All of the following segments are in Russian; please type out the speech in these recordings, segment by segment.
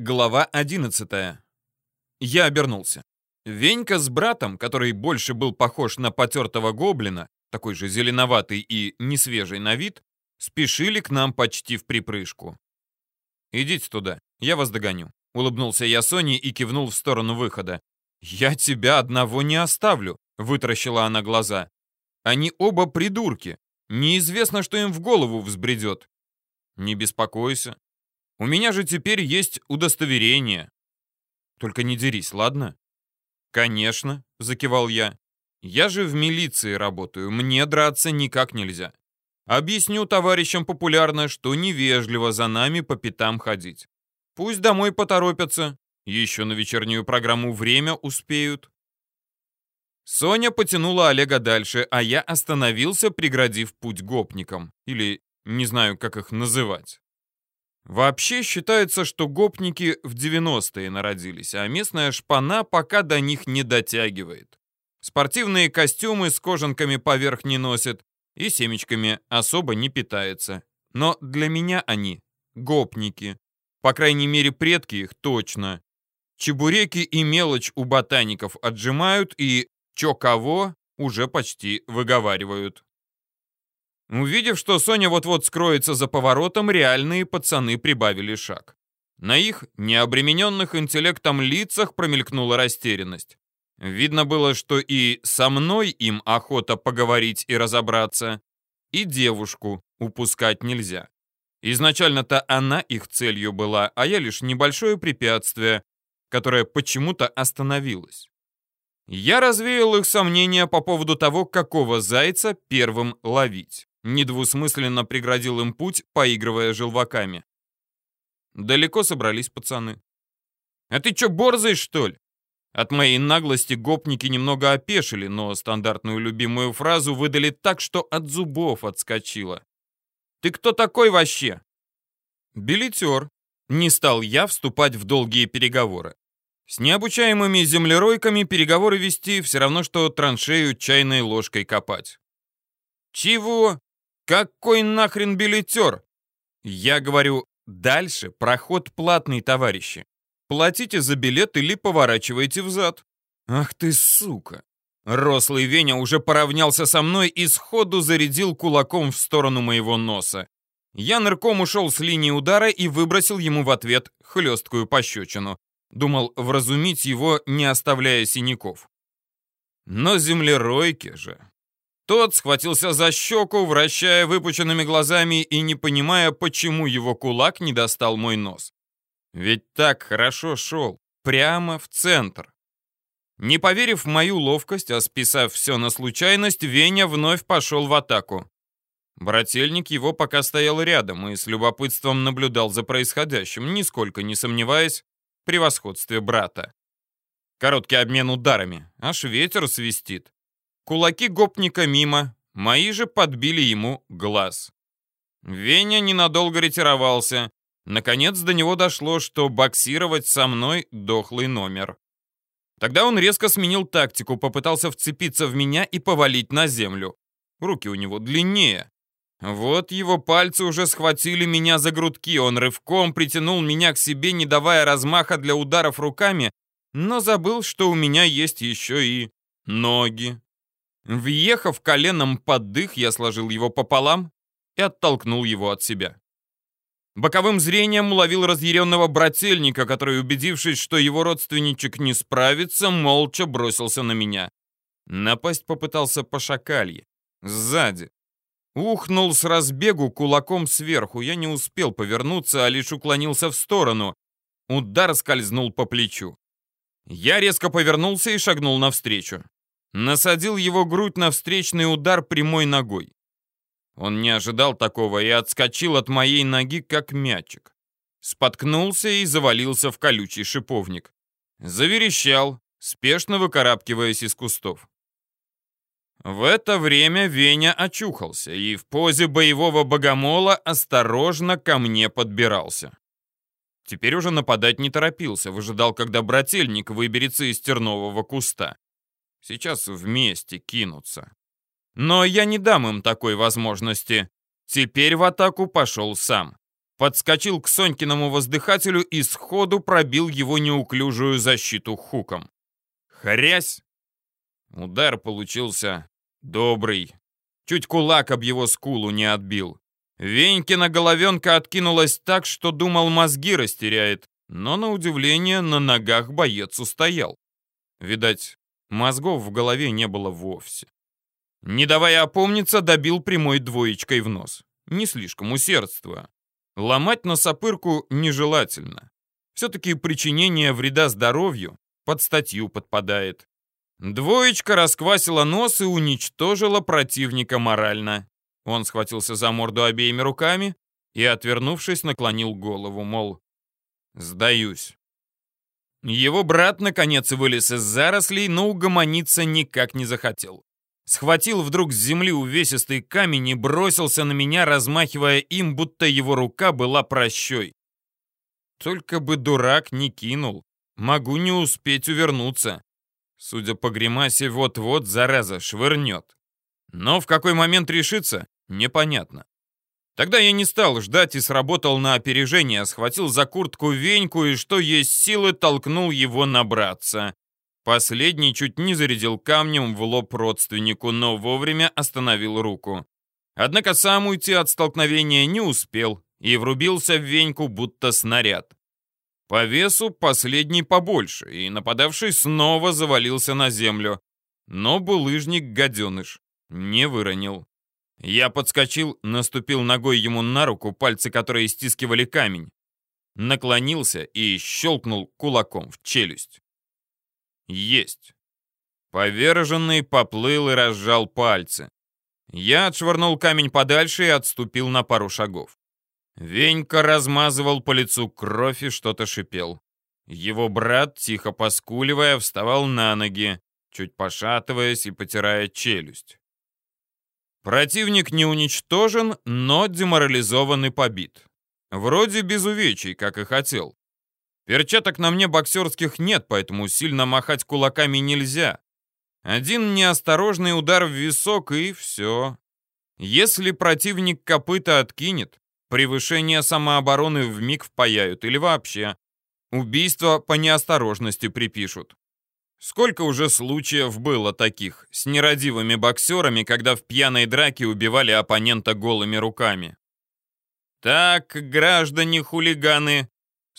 Глава 11. Я обернулся. Венька с братом, который больше был похож на потертого гоблина, такой же зеленоватый и несвежий на вид, спешили к нам почти в припрыжку. «Идите туда, я вас догоню», — улыбнулся я Соне и кивнул в сторону выхода. «Я тебя одного не оставлю», — вытаращила она глаза. «Они оба придурки. Неизвестно, что им в голову взбредет». «Не беспокойся, у меня же теперь есть удостоверение. Только не дерись, ладно? Конечно, закивал я. Я же в милиции работаю, мне драться никак нельзя. Объясню товарищам популярно, что невежливо за нами по пятам ходить. Пусть домой поторопятся, еще на вечернюю программу время успеют. Соня потянула Олега дальше, а я остановился, преградив путь гопникам. Или не знаю, как их называть. Вообще считается, что гопники в 90-е народились, а местная шпана пока до них не дотягивает. Спортивные костюмы с кожанками поверх не носят и семечками особо не питается. Но для меня они гопники. По крайней мере, предки их точно. Чебуреки и мелочь у ботаников отжимают и чё кого уже почти выговаривают. Увидев, что Соня вот-вот скроется за поворотом, реальные пацаны прибавили шаг. На их необремененных интеллектом лицах промелькнула растерянность. Видно было, что и со мной им охота поговорить и разобраться, и девушку упускать нельзя. Изначально-то она их целью была, а я лишь небольшое препятствие, которое почему-то остановилось. Я развеял их сомнения по поводу того, какого зайца первым ловить недвусмысленно преградил им путь, поигрывая желваками. Далеко собрались пацаны. «А ты чё, борзый, что ли?» От моей наглости гопники немного опешили, но стандартную любимую фразу выдали так, что от зубов отскочило. «Ты кто такой вообще?» «Билетер». Не стал я вступать в долгие переговоры. С необучаемыми землеройками переговоры вести все равно, что траншею чайной ложкой копать. «Чего?» Какой нахрен билетер? Я говорю, дальше проход платный, товарищи. Платите за билет или поворачивайте взад. Ах ты сука. Рослый Веня уже поравнялся со мной и сходу зарядил кулаком в сторону моего носа. Я нырком ушел с линии удара и выбросил ему в ответ хлесткую пощечину. Думал вразумить его, не оставляя синяков. Но землеройки же. Тот схватился за щеку, вращая выпученными глазами и не понимая, почему его кулак не достал мой нос. Ведь так хорошо шел, прямо в центр. Не поверив в мою ловкость, а списав все на случайность, Веня вновь пошел в атаку. Брательник его пока стоял рядом и с любопытством наблюдал за происходящим, нисколько не сомневаясь в превосходстве брата. Короткий обмен ударами, аж ветер свистит. Кулаки гопника мимо, мои же подбили ему глаз. Веня ненадолго ретировался. Наконец до него дошло, что боксировать со мной дохлый номер. Тогда он резко сменил тактику, попытался вцепиться в меня и повалить на землю. Руки у него длиннее. Вот его пальцы уже схватили меня за грудки, он рывком притянул меня к себе, не давая размаха для ударов руками, но забыл, что у меня есть еще и ноги. Въехав коленом под дых, я сложил его пополам и оттолкнул его от себя. Боковым зрением уловил разъяренного брательника, который, убедившись, что его родственничек не справится, молча бросился на меня. Напасть попытался по шакалье. Сзади. Ухнул с разбегу кулаком сверху. Я не успел повернуться, а лишь уклонился в сторону. Удар скользнул по плечу. Я резко повернулся и шагнул навстречу насадил его грудь на встречный удар прямой ногой. Он не ожидал такого и отскочил от моей ноги, как мячик. Споткнулся и завалился в колючий шиповник. Заверещал, спешно выкарабкиваясь из кустов. В это время Веня очухался и в позе боевого богомола осторожно ко мне подбирался. Теперь уже нападать не торопился, выжидал, когда брательник выберется из тернового куста. Сейчас вместе кинутся. Но я не дам им такой возможности. Теперь в атаку пошел сам. подскочил к Сонькиному воздыхателю и сходу пробил его неуклюжую защиту хуком. Хрясь! Удар получился добрый. Чуть кулак об его скулу не отбил. Венькина головенка откинулась так, что думал, мозги растеряет, но, на удивление, на ногах боец устоял. Видать, мозгов в голове не было вовсе. Не давая опомниться, добил прямой двоечкой в нос. Не слишком усердствуя. Ломать носопырку нежелательно. Все-таки причинение вреда здоровью под статью подпадает. Двоечка расквасила нос и уничтожила противника морально. Он схватился за морду обеими руками и, отвернувшись, наклонил голову, мол, «Сдаюсь». Его брат, наконец, вылез из зарослей, но угомониться никак не захотел схватил вдруг с земли увесистый камень и бросился на меня, размахивая им, будто его рука была прощой. Только бы дурак не кинул. Могу не успеть увернуться. Судя по гримасе, вот-вот зараза швырнет. Но в какой момент решится, непонятно. Тогда я не стал ждать и сработал на опережение, схватил за куртку Веньку и, что есть силы, толкнул его набраться. Последний чуть не зарядил камнем в лоб родственнику, но вовремя остановил руку. Однако сам уйти от столкновения не успел и врубился в веньку, будто снаряд. По весу последний побольше, и нападавший снова завалился на землю. Но булыжник-гаденыш не выронил. Я подскочил, наступил ногой ему на руку, пальцы которой стискивали камень. Наклонился и щелкнул кулаком в челюсть. Есть. Поверженный поплыл и разжал пальцы. Я отшвырнул камень подальше и отступил на пару шагов. Венька размазывал по лицу кровь и что-то шипел. Его брат, тихо поскуливая, вставал на ноги, чуть пошатываясь и потирая челюсть. Противник не уничтожен, но деморализован и побит. Вроде без увечий, как и хотел. Перчаток на мне боксерских нет, поэтому сильно махать кулаками нельзя. Один неосторожный удар в висок и все. Если противник копыта откинет, превышение самообороны в миг впаяют или вообще. Убийство по неосторожности припишут. Сколько уже случаев было таких с нерадивыми боксерами, когда в пьяной драке убивали оппонента голыми руками? Так, граждане-хулиганы,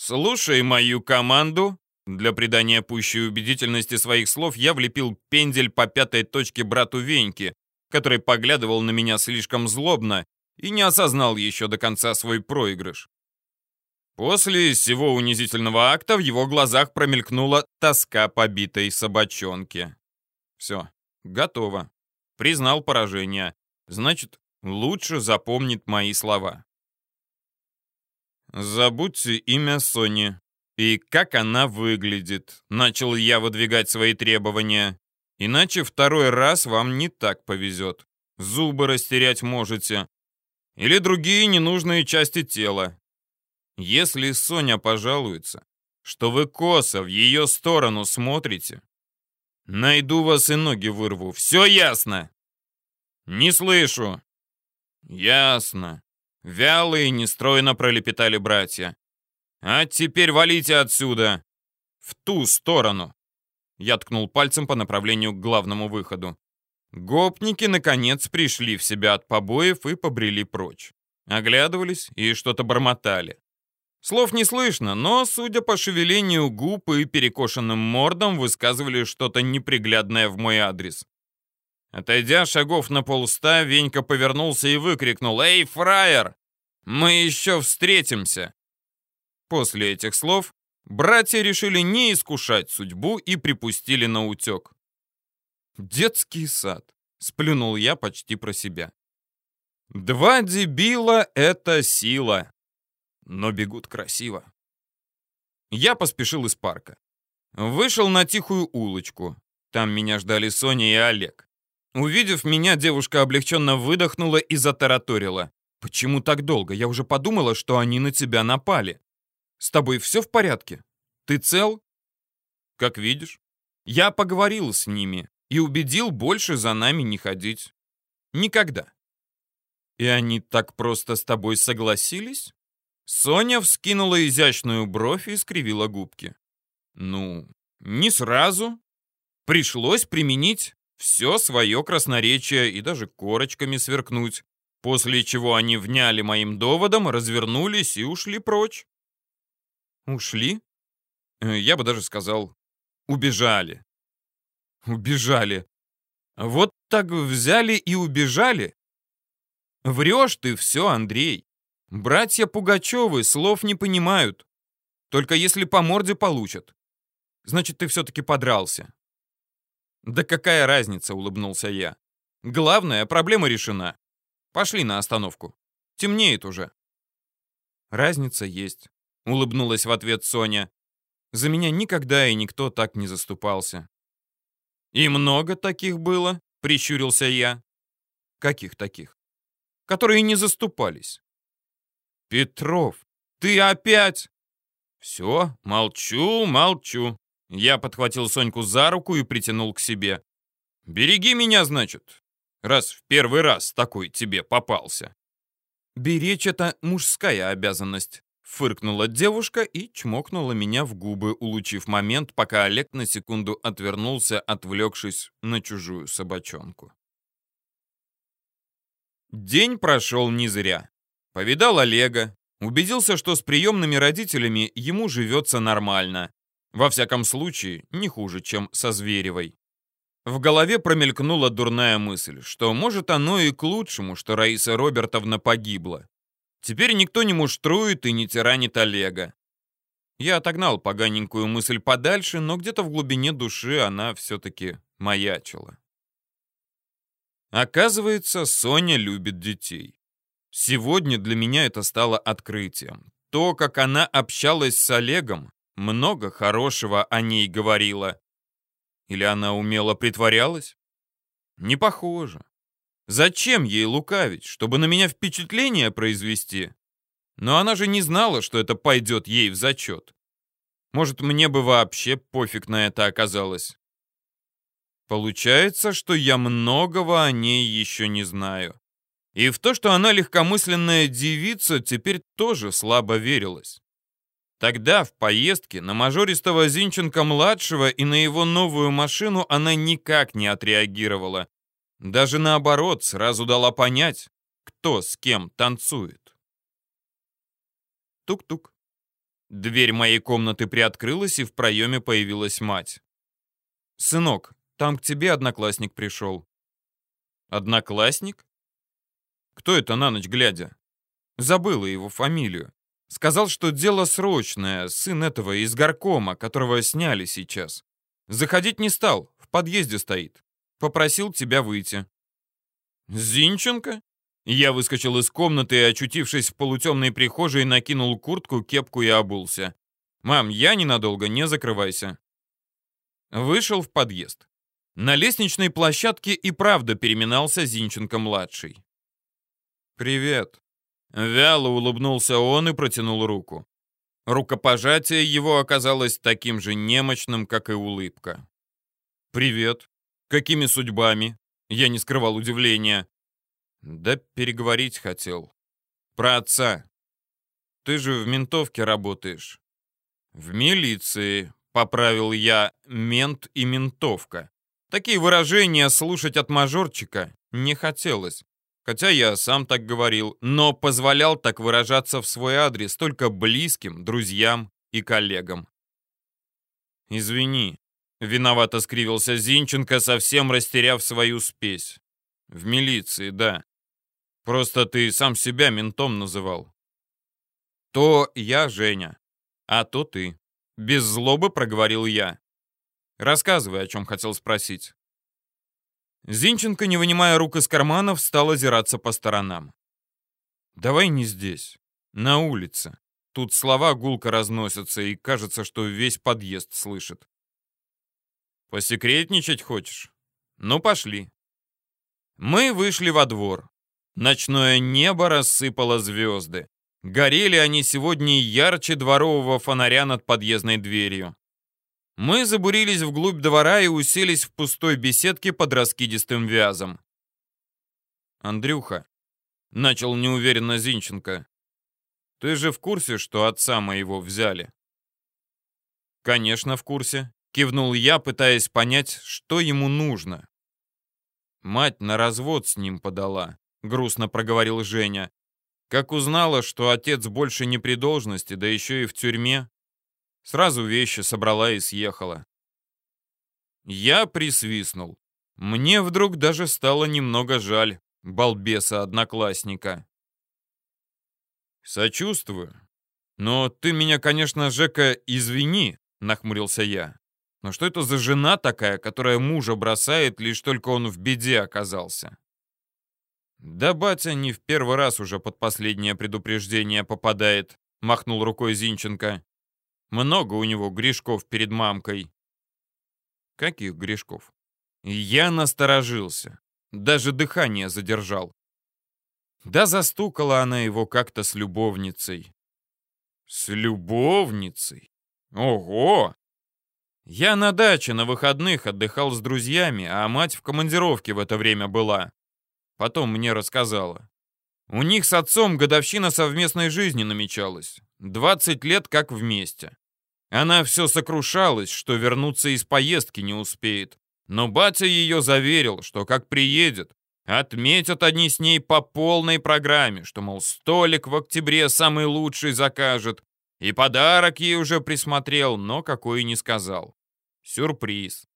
«Слушай мою команду». Для придания пущей убедительности своих слов я влепил пендель по пятой точке брату Веньки, который поглядывал на меня слишком злобно и не осознал еще до конца свой проигрыш. После всего унизительного акта в его глазах промелькнула тоска побитой собачонки. Все, готово. Признал поражение. Значит, лучше запомнит мои слова. «Забудьте имя Сони и как она выглядит», — начал я выдвигать свои требования. «Иначе второй раз вам не так повезет. Зубы растерять можете. Или другие ненужные части тела. Если Соня пожалуется, что вы косо в ее сторону смотрите, найду вас и ноги вырву. Все ясно?» «Не слышу». «Ясно. Вяло и нестройно пролепетали братья. «А теперь валите отсюда! В ту сторону!» Я ткнул пальцем по направлению к главному выходу. Гопники, наконец, пришли в себя от побоев и побрели прочь. Оглядывались и что-то бормотали. Слов не слышно, но, судя по шевелению губ и перекошенным мордам, высказывали что-то неприглядное в мой адрес. Отойдя шагов на полста, Венька повернулся и выкрикнул «Эй, фраер! Мы еще встретимся!» После этих слов братья решили не искушать судьбу и припустили на утек. «Детский сад», — сплюнул я почти про себя. «Два дебила — это сила, но бегут красиво». Я поспешил из парка. Вышел на тихую улочку. Там меня ждали Соня и Олег. Увидев меня, девушка облегченно выдохнула и затараторила. «Почему так долго? Я уже подумала, что они на тебя напали. С тобой все в порядке? Ты цел?» «Как видишь. Я поговорил с ними и убедил больше за нами не ходить. Никогда». «И они так просто с тобой согласились?» Соня вскинула изящную бровь и скривила губки. Ну, не сразу. Пришлось применить все свое красноречие и даже корочками сверкнуть, после чего они вняли моим доводом, развернулись и ушли прочь. Ушли? Э, я бы даже сказал, убежали. Убежали. Вот так взяли и убежали? Врешь ты все, Андрей. Братья Пугачевы слов не понимают. Только если по морде получат. Значит, ты все-таки подрался. Да какая разница, улыбнулся я. Главное, проблема решена. Пошли на остановку. Темнеет уже. Разница есть, улыбнулась в ответ Соня. За меня никогда и никто так не заступался. И много таких было, прищурился я. Каких таких? Которые не заступались. Петров, ты опять? Все, молчу, молчу. Я подхватил Соньку за руку и притянул к себе. «Береги меня, значит, раз в первый раз такой тебе попался». «Беречь — это мужская обязанность», — фыркнула девушка и чмокнула меня в губы, улучив момент, пока Олег на секунду отвернулся, отвлекшись на чужую собачонку. День прошел не зря. Повидал Олега, убедился, что с приемными родителями ему живется нормально. Во всяком случае, не хуже, чем со Зверевой. В голове промелькнула дурная мысль, что, может, оно и к лучшему, что Раиса Робертовна погибла. Теперь никто не муштрует и не тиранит Олега. Я отогнал поганенькую мысль подальше, но где-то в глубине души она все-таки маячила. Оказывается, Соня любит детей. Сегодня для меня это стало открытием. То, как она общалась с Олегом, много хорошего о ней говорила. Или она умело притворялась? Не похоже. Зачем ей лукавить? Чтобы на меня впечатление произвести? Но она же не знала, что это пойдет ей в зачет. Может, мне бы вообще пофиг на это оказалось. Получается, что я многого о ней еще не знаю. И в то, что она легкомысленная девица, теперь тоже слабо верилась. Тогда, в поездке, на мажористого Зинченко-младшего и на его новую машину она никак не отреагировала. Даже наоборот, сразу дала понять, кто с кем танцует. Тук-тук. Дверь моей комнаты приоткрылась, и в проеме появилась мать. «Сынок, там к тебе одноклассник пришел». «Одноклассник? Кто это на ночь глядя?» Забыла его фамилию. Сказал, что дело срочное, сын этого из горкома, которого сняли сейчас. Заходить не стал, в подъезде стоит. Попросил тебя выйти. Зинченко? Я выскочил из комнаты и, очутившись в полутемной прихожей, накинул куртку, кепку и обулся. «Мам, я ненадолго, не закрывайся». Вышел в подъезд. На лестничной площадке и правда переминался Зинченко-младший. «Привет», Вяло улыбнулся он и протянул руку. Рукопожатие его оказалось таким же немощным, как и улыбка. «Привет. Какими судьбами?» Я не скрывал удивления. «Да переговорить хотел. Про отца. Ты же в ментовке работаешь». «В милиции», — поправил я, — «мент и ментовка». Такие выражения слушать от мажорчика не хотелось. Хотя я сам так говорил, но позволял так выражаться в свой адрес только близким, друзьям и коллегам. «Извини», — виновато скривился Зинченко, совсем растеряв свою спесь. «В милиции, да. Просто ты сам себя ментом называл». «То я Женя, а то ты». Без злобы проговорил я. «Рассказывай, о чем хотел спросить». Зинченко, не вынимая рук из карманов, стал озираться по сторонам. «Давай не здесь, на улице. Тут слова гулко разносятся, и кажется, что весь подъезд слышит». «Посекретничать хочешь? Ну, пошли». Мы вышли во двор. Ночное небо рассыпало звезды. Горели они сегодня ярче дворового фонаря над подъездной дверью. Мы забурились вглубь двора и уселись в пустой беседке под раскидистым вязом. «Андрюха», — начал неуверенно Зинченко, Ты же в курсе, что отца моего взяли?» «Конечно, в курсе», — кивнул я, пытаясь понять, что ему нужно. «Мать на развод с ним подала», — грустно проговорил Женя. «Как узнала, что отец больше не при должности, да еще и в тюрьме, сразу вещи собрала и съехала». Я присвистнул. Мне вдруг даже стало немного жаль балбеса-одноклассника. «Сочувствую. Но ты меня, конечно, Жека, извини», — нахмурился я. «Но что это за жена такая, которая мужа бросает, лишь только он в беде оказался?» «Да батя не в первый раз уже под последнее предупреждение попадает», — махнул рукой Зинченко. «Много у него грешков перед мамкой». «Каких грешков?» Я насторожился. Даже дыхание задержал. Да застукала она его как-то с любовницей. С любовницей? Ого! Я на даче на выходных отдыхал с друзьями, а мать в командировке в это время была. Потом мне рассказала. У них с отцом годовщина совместной жизни намечалась. 20 лет как вместе. Она все сокрушалась, что вернуться из поездки не успеет. Но батя ее заверил, что как приедет, отметят они с ней по полной программе, что, мол, столик в октябре самый лучший закажет, и подарок ей уже присмотрел, но какой не сказал. Сюрприз.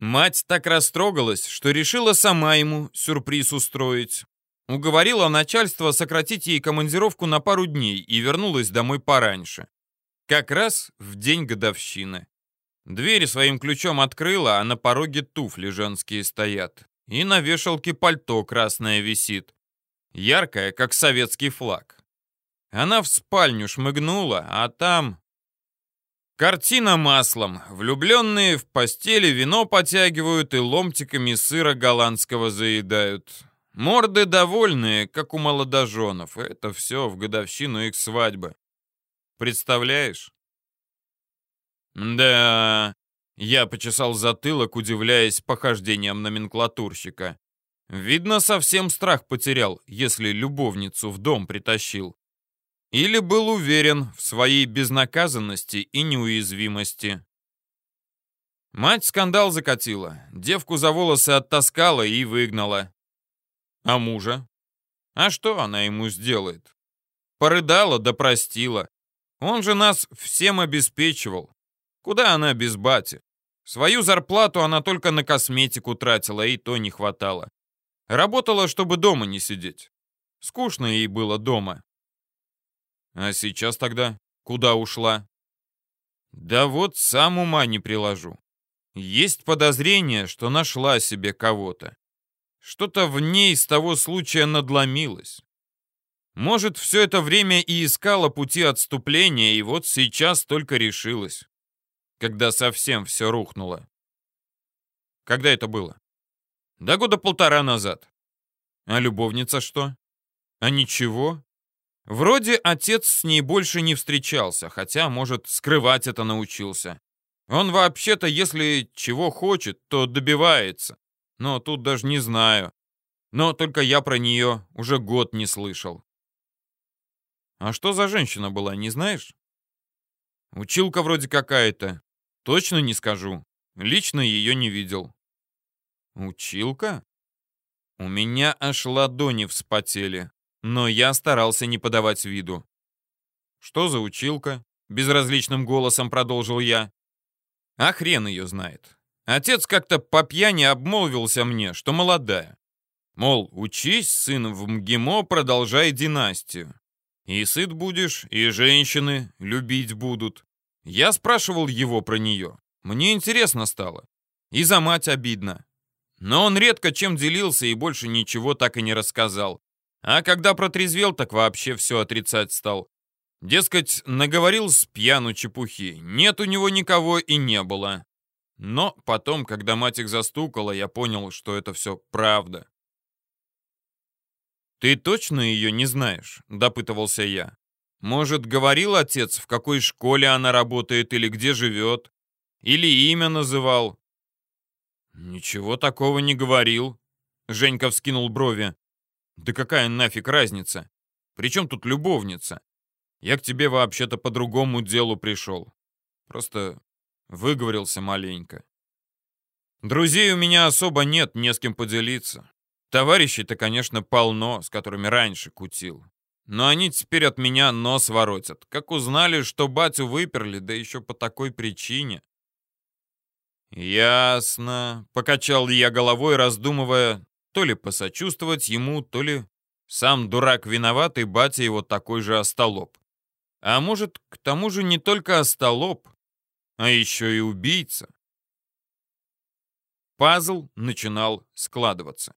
Мать так растрогалась, что решила сама ему сюрприз устроить. Уговорила начальство сократить ей командировку на пару дней и вернулась домой пораньше. Как раз в день годовщины. Дверь своим ключом открыла, а на пороге туфли женские стоят. И на вешалке пальто красное висит. Яркое, как советский флаг. Она в спальню шмыгнула, а там... Картина маслом. Влюбленные в постели вино потягивают и ломтиками сыра голландского заедают. Морды довольные, как у молодоженов. Это все в годовщину их свадьбы. Представляешь? «Да...» Я почесал затылок, удивляясь похождениям номенклатурщика. Видно, совсем страх потерял, если любовницу в дом притащил. Или был уверен в своей безнаказанности и неуязвимости. Мать скандал закатила, девку за волосы оттаскала и выгнала. А мужа? А что она ему сделает? Порыдала да простила. Он же нас всем обеспечивал. Куда она без бати? Свою зарплату она только на косметику тратила, и то не хватало. Работала, чтобы дома не сидеть. Скучно ей было дома. А сейчас тогда куда ушла? Да вот сам ума не приложу. Есть подозрение, что нашла себе кого-то. Что-то в ней с того случая надломилось. Может, все это время и искала пути отступления, и вот сейчас только решилась когда совсем все рухнуло. Когда это было? Да года полтора назад. А любовница что? А ничего. Вроде отец с ней больше не встречался, хотя, может, скрывать это научился. Он вообще-то, если чего хочет, то добивается. Но тут даже не знаю. Но только я про нее уже год не слышал. А что за женщина была, не знаешь? Училка вроде какая-то. Точно не скажу. Лично ее не видел. Училка? У меня аж ладони вспотели, но я старался не подавать виду. Что за училка? Безразличным голосом продолжил я. А хрен ее знает. Отец как-то по пьяни обмолвился мне, что молодая. Мол, учись, сын, в МГИМО, продолжай династию. И сыт будешь, и женщины любить будут. Я спрашивал его про нее. Мне интересно стало. И за мать обидно. Но он редко чем делился и больше ничего так и не рассказал. А когда протрезвел, так вообще все отрицать стал. Дескать, наговорил с пьяну чепухи. Нет у него никого и не было. Но потом, когда мать их застукала, я понял, что это все правда. «Ты точно ее не знаешь?» — допытывался я. Может, говорил отец, в какой школе она работает или где живет? Или имя называл? Ничего такого не говорил. Женька вскинул брови. Да какая нафиг разница? Причем тут любовница? Я к тебе вообще-то по другому делу пришел. Просто выговорился маленько. Друзей у меня особо нет, не с кем поделиться. Товарищей-то, конечно, полно, с которыми раньше кутил. Но они теперь от меня нос воротят. Как узнали, что батю выперли, да еще по такой причине. «Ясно», — покачал я головой, раздумывая, то ли посочувствовать ему, то ли сам дурак виноват, и батя его такой же остолоп. А может, к тому же не только остолоп, а еще и убийца. Пазл начинал складываться.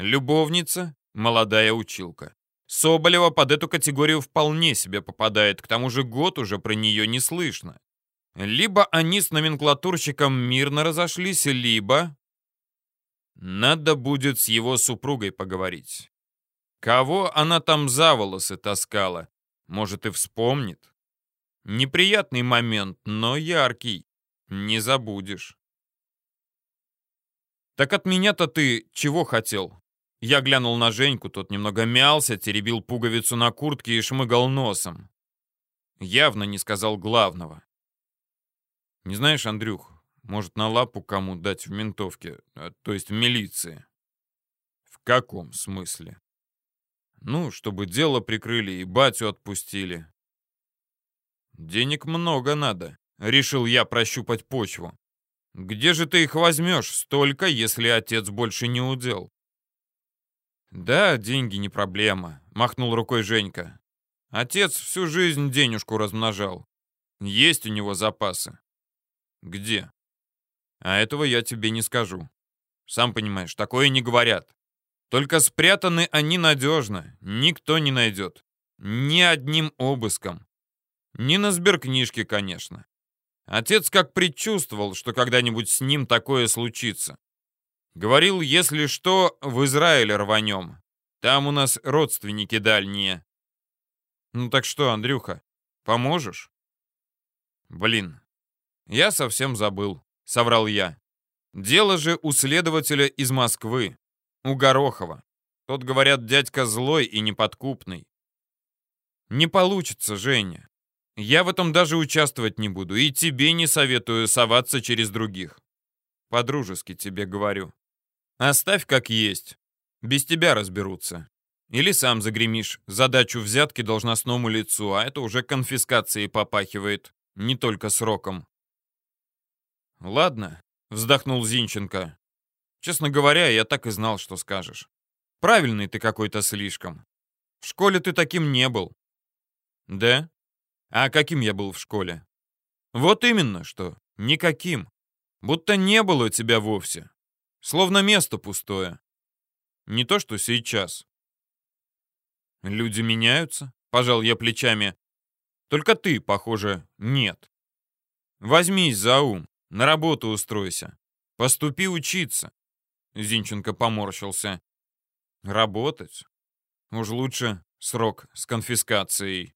Любовница, молодая училка. Соболева под эту категорию вполне себе попадает, к тому же год уже про нее не слышно. Либо они с номенклатурщиком мирно разошлись, либо... Надо будет с его супругой поговорить. Кого она там за волосы таскала? Может, и вспомнит? Неприятный момент, но яркий. Не забудешь. Так от меня-то ты чего хотел? Я глянул на Женьку, тот немного мялся, теребил пуговицу на куртке и шмыгал носом. Явно не сказал главного. Не знаешь, Андрюх, может, на лапу кому дать в ментовке, а, то есть в милиции? В каком смысле? Ну, чтобы дело прикрыли и батю отпустили. Денег много надо, решил я прощупать почву. Где же ты их возьмешь столько, если отец больше не удел? Да, деньги не проблема, махнул рукой Женька. Отец всю жизнь денежку размножал. Есть у него запасы. Где? А этого я тебе не скажу. Сам понимаешь, такое не говорят. Только спрятаны они надежно, никто не найдет. Ни одним обыском. Ни на сберкнижке, конечно. Отец как предчувствовал, что когда-нибудь с ним такое случится. Говорил, если что, в Израиль рванем. Там у нас родственники дальние. Ну так что, Андрюха, поможешь? Блин, я совсем забыл, соврал я. Дело же у следователя из Москвы, у Горохова. Тот, говорят, дядька злой и неподкупный. Не получится, Женя. Я в этом даже участвовать не буду, и тебе не советую соваться через других. По-дружески тебе говорю. Оставь как есть. Без тебя разберутся. Или сам загремишь задачу взятки должностному лицу, а это уже конфискацией попахивает, не только сроком. «Ладно», — вздохнул Зинченко. «Честно говоря, я так и знал, что скажешь. Правильный ты какой-то слишком. В школе ты таким не был». «Да? А каким я был в школе?» «Вот именно, что никаким. Будто не было тебя вовсе. Словно место пустое. Не то, что сейчас». «Люди меняются?» — пожал я плечами. «Только ты, похоже, нет. Возьмись за ум. На работу устройся. Поступи учиться. Зинченко поморщился. Работать? Уж лучше срок с конфискацией.